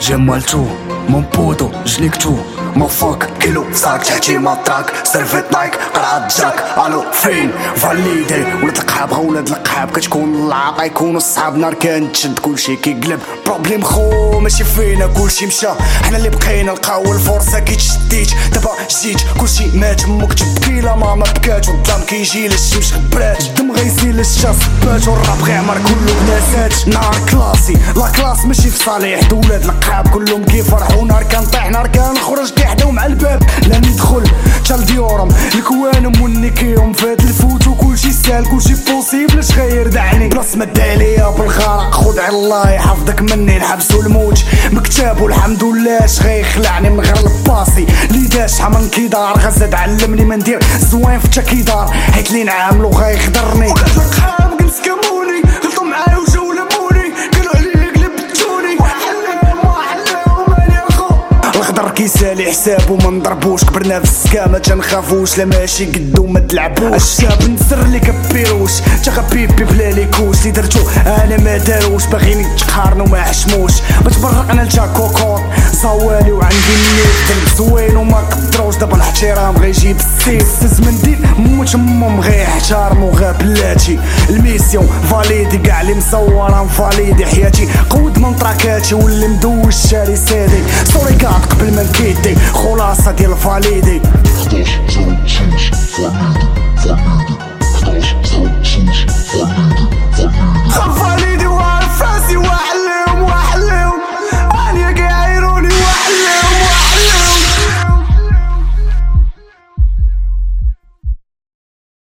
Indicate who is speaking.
Speaker 1: جمالتو من بودو جليكتو ما فاك كيلو ساك تحتي مطاك سيرفيت نايك قرعة جاك ألو فين فاليدي ولاد القحاب ولاد القحاب كتكون العاقة يكونوا الصحاب نار كان تشد كلشي كيقلب بروبليم خو ماشي فينا كلشي مشى حنا اللي بقينا لقاو الفرصة كي تشديت دابا جيت كلشي مات أمك تبكي لا ماما بكات والظلام كيجي للشمس غبرات الدم غيزيد للشاس بات والراب غيعمر كله بناسات نار كلاسي. لا كلاس ماشي في صالح دولاد القحاب كلهم كيفرحوا نار كنطيح نار كنخرج كيحداو مع الباب. لا ندخل تال ديورهم الكوانم والنكيهم فات الفوت وكلشي سهل كلشي بوسيبل. غير دعني؟ بلاص ما عليا بالغرق خد على الله يحفظك مني. الحبس والموت مكتاب والحمد لله. غيخلعني من غير الباسي؟ لي داش عمل كيدار. غزاد علمني ما ندير زوين في تكيدار حيت لي نعاملو غيخضرني كيسالي حسابو ما نضربوش. كبرنا في السكا ما تنخافوش. لا ماشي قدو ما تلعبوش. الشاب نسر لي كبيروش. تا بيبي بلا ليكوش لي درتو أنا ما داروش. باغيين يتقارنوا ما حشموش. ما تبرقنا لتا كوكور زوالي وعندي النيت زوين وما قدروش. دابا الاحترام غيجيب السيف فز من دين موت امهم غيحتارمو غا بلاتي. الميسيون فاليدي كاع اللي مصور فاليدي حياتي. قود من تراكاتي واللي مدوش شاري passadelo falido. Dos, zero, falido, falido.